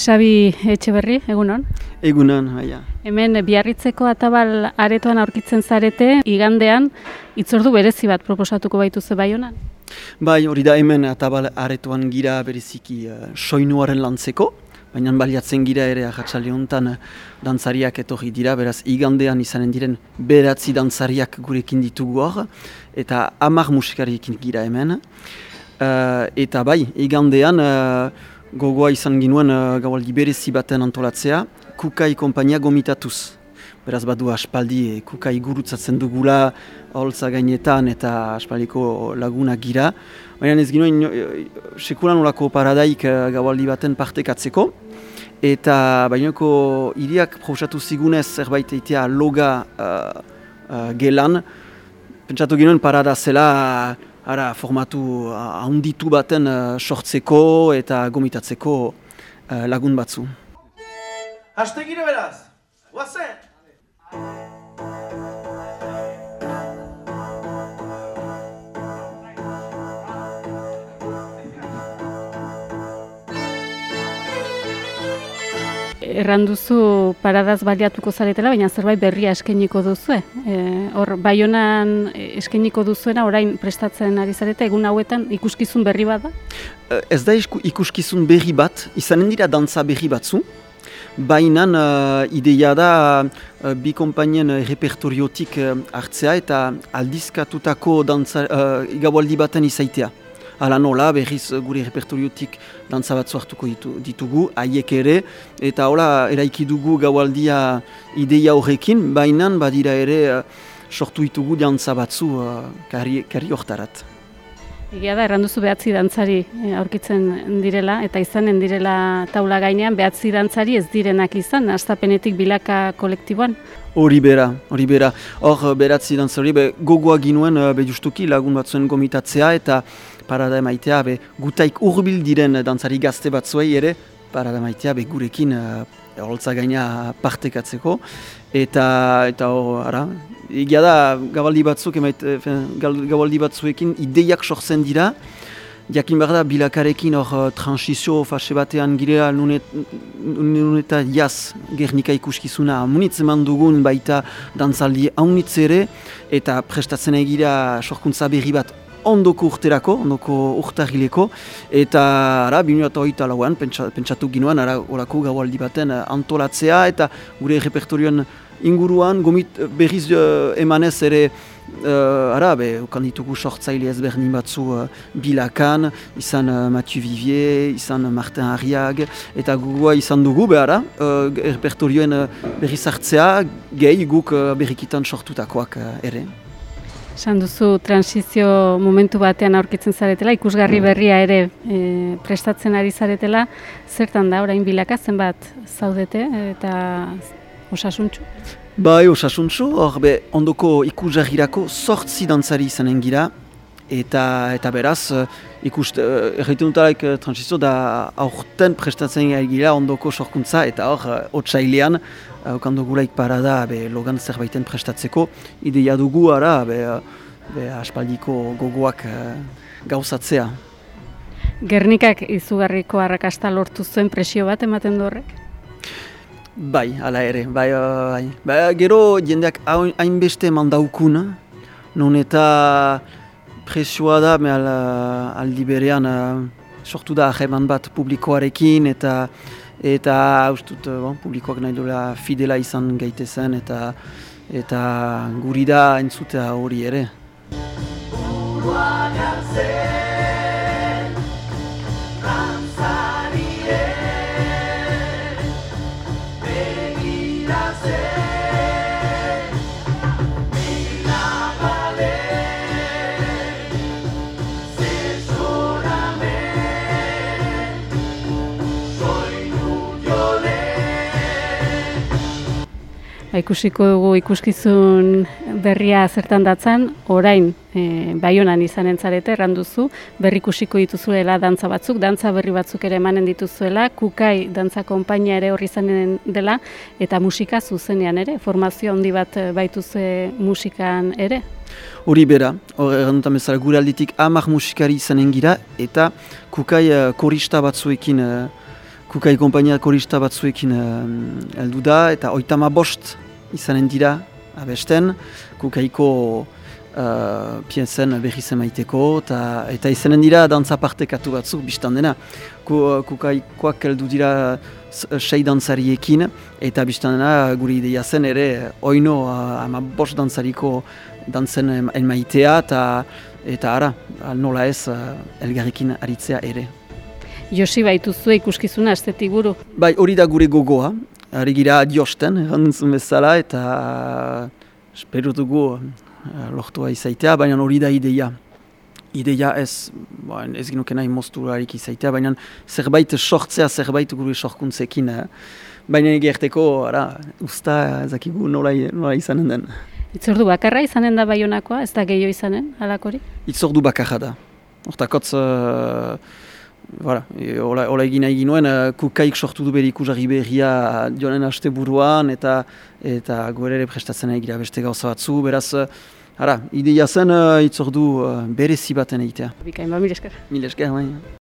Xabi Etxeberri, egunon? Egunon, baina. Hemen biarritzeko atabal aretoan aurkitzen zarete, igandean, itzordu berezi bat proposatuko baituze bai honan? Bai, hori da hemen atabal aretoan gira bereziki uh, soinuaren lantzeko, baina baliatzen gira ere ahatsali honetan uh, dantzariak etorri dira, beraz igandean izanen diren beratzi dantzariak gurekin ditugu hor, eta amar musikariekin gira hemen. Uh, eta bai, igandean, gogoa izan ginuen uh, gaualdi berezi baten antolatzea, kukai kompainia gomitatuz. Beraz badu aspaldi e, kukai gurutzatzen dugula holtza gainetan eta aspaldiko laguna gira. Baina ez ginuen e, sekulan olako paradaik uh, gaualdi baten partekatzeko. Eta bainoko iriak prosatu zigunez zerbait eitea loga uh, uh, gelan. Pentsatu ginuen parada zela ara, formatu handitu baten uh, sortzeko eta gomitatzeko uh, lagun batzu. Haste beraz! Guazen! Erranduzu paradaz baliatuko zaretela, baina zerbait berria eskeniko duzu. E, hor, baionan eskeniko duzuena orain prestatzen ari zarete, egun hauetan ikuskizun berri bat da? E, ez da ikuskizun berri bat, izanen dira dantza berri batzu, baina uh, ideia da uh, bi kompainien repertoriotik uh, hartzea eta aldizkatutako dantza, uh, igabaldi baten izaitea. Hala nola, berriz gure repertoriotik dantza batzu hartuko ditu, ditugu, haiek ere, eta hola, eraiki dugu gaualdia ideia horrekin, baina badira ere uh, sortu ditugu dantza batzu uh, karri hortarat. Egia da, erranduzu behatzi dantzari eh, aurkitzen direla, eta izanen direla taula gainean, behatzi dantzari ez direnak izan, astapenetik bilaka kolektiboan. Hori bera, hori bera. Hor, beratzi dantzari, be, gogoa ginuen, be justuki lagun batzuen gomitatzea, eta parada emaitea be, gutaik urbil diren dantzari gazte batzuei ere parada emaitea be, gurekin holtza gaina partekatzeko. Eta eta hor, ara, egia da gabaldi batzuk emait, eh, gabaldi batzuekin ideiak sortzen dira. Jakin behar da, bilakarekin hor uh, transizio fase batean girea nuneta jaz gernika ikuskizuna. Amunitz eman dugun baita dantzaldi haunitz ere. Eta prestatzen egira sorkuntza berri bat ondoko urterako, ondoko urtahileko, eta ara, binu eta hoita lauan, pentsatu ginoan, ara, orako gaualdi baten uh, antolatzea, eta gure repertorioan inguruan, gomit eh, berriz uh, emanez ere, uh, ara, be, ukan ditugu sortzaile ezberdin batzu uh, bilakan, izan uh, Mathieu Vivier, izan Martin Arriag, eta gugua izan dugu, be, ara, uh, repertorioen uh, berriz hartzea, gehi guk uh, berrikitan sortutakoak uh, ere. Esan duzu transizio momentu batean aurkitzen zaretela, ikusgarri mm. berria ere e, prestatzen ari zaretela, zertan da orain bilaka zenbat zaudete eta osasuntxu? Bai, osasuntxu, hor be, ondoko ikusgarrirako sortzi dantzari izanen gira, eta, eta beraz, ikust, erraiten dutalaik transizio da aurten prestatzen gira ondoko sorkuntza, eta hor, otsailean, Okando gulaik parada be, logan zerbaiten prestatzeko, ideia dugu ara be, be, aspaldiko gogoak gauzatzea. Gernikak izugarriko arrakasta lortu zuen presio bat ematen du horrek? Bai, ala ere, bai, bai. bai gero jendeak hainbeste mandaukun, non eta presioa da, me aldi berean uh, sortu da aheman bat publikoarekin, eta eta ustut bon, publikoak nahi duela fidela izan gaitezen eta eta guri da entzutea hori ere. Ikusiko dugu ikuskizun berria zertan datzan, orain e, baionan izanen zarete, erranduzu, berri ikusiko dituzuela dantza batzuk, dantza berri batzuk ere emanen dituzuela, kukai dantza konpainia ere horri izanen dela, eta musika zuzenean ere, formazio handi bat baituze musikan ere? Hori bera, hori errandutan bezala gure alditik amak musikari izanen gira, eta kukai uh, korista batzuekin uh, kukai kompainia korista batzuekin heldu da, eta oitama bost izanen dira abesten, kukaiko uh, piezen berri zemaiteko, eta, eta izanen dira dantza partekatu batzuk biztan dena. Kukaikoak heldu dira sei dantzariekin, eta biztan dena guri ideia zen ere oino uh, ama bost dantzariko dantzen enmaitea, eta eta ara, nola ez uh, elgarrekin aritzea ere. Josi baituzu ikuskizuna estetik buru? Bai, hori da gure gogoa, ari gira adiosten, errantzun bezala, eta espero dugu uh, lortua izaitea, baina hori da ideia. Ideia ez, ba, ez ginuke nahi mozturarik izaitea, baina zerbait sortzea, zerbait gure sorkuntzekin. Eh? Baina egerteko, ara, usta ezakigu nola, nola izanen den. Itzordu bakarra izanen da baionakoa, ez da gehiago izanen, alakori? Itzordu bakarra da. Hortakotz, Voilà, ola, ola egin nahi ginuen, uh, kukaik sortu du beri ikusari berria joanen haste buruan, eta eta ere prestatzen egira beste gauza batzu, beraz, uh, ara, ideia zen uh, itzordu uh, berezi baten egitea. Bikain, ba, mil esker. Mil esker, bai.